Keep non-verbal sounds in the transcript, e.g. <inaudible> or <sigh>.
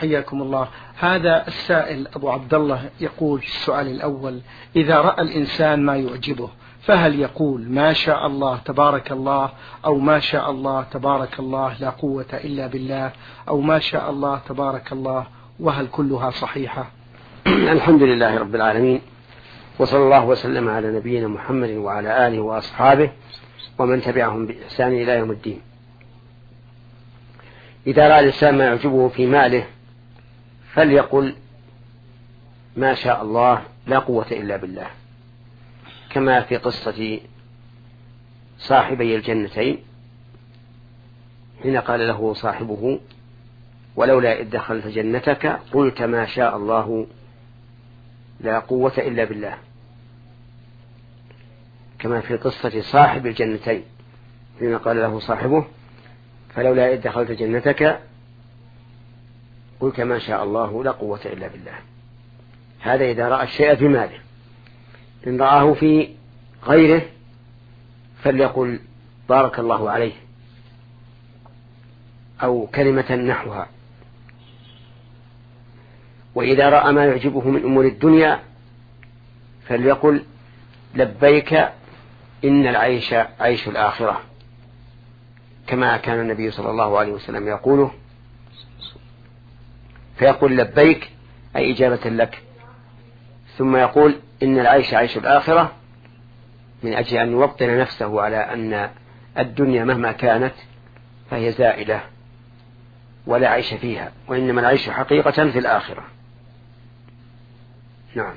حياكم الله. هذا السائل أبو عبد الله يقول في السؤال الأول إذا رأى الإنسان ما يعجبه فهل يقول ما شاء الله تبارك الله أو ما شاء الله تبارك الله لا قوة إلا بالله أو ما شاء الله تبارك الله وهل كلها صحيحة؟ <clears throat> الحمد لله رب العالمين وصلى الله وسلم على نبينا محمد وعلى آله وأصحابه ومن تبعهم بإحسان إلى يوم الدين. إذا رأى الإنسان ما يعجبه في ماله فليقل ما شاء الله لا قوة إلا بالله. كما في قصة صاحبي الجنتين حين قال له صاحبه ولولا إذ دخلت جنتك قلت ما شاء الله لا قوة إلا بالله. كما في قصة صاحب الجنتين حين قال له صاحبه فلولا إذ دخلت جنتك قلت ما شاء الله لا قوة إلا بالله. هذا إذا رأى الشيء في ماله. إن رآه في غيره فليقل بارك الله عليه أو كلمة نحوها. وإذا رأى ما يعجبه من أمور الدنيا فليقل لبيك إن العيش عيش الآخرة. كما كان النبي صلى الله عليه وسلم يقوله فيقول لبيك أي إجابة لك. ثم يقول إن العيش عيش الآخرة من أجل أن يوطن نفسه على أن الدنيا مهما كانت فهي زائلة ولا عيش فيها وإنما العيش حقيقة في الآخرة. نعم.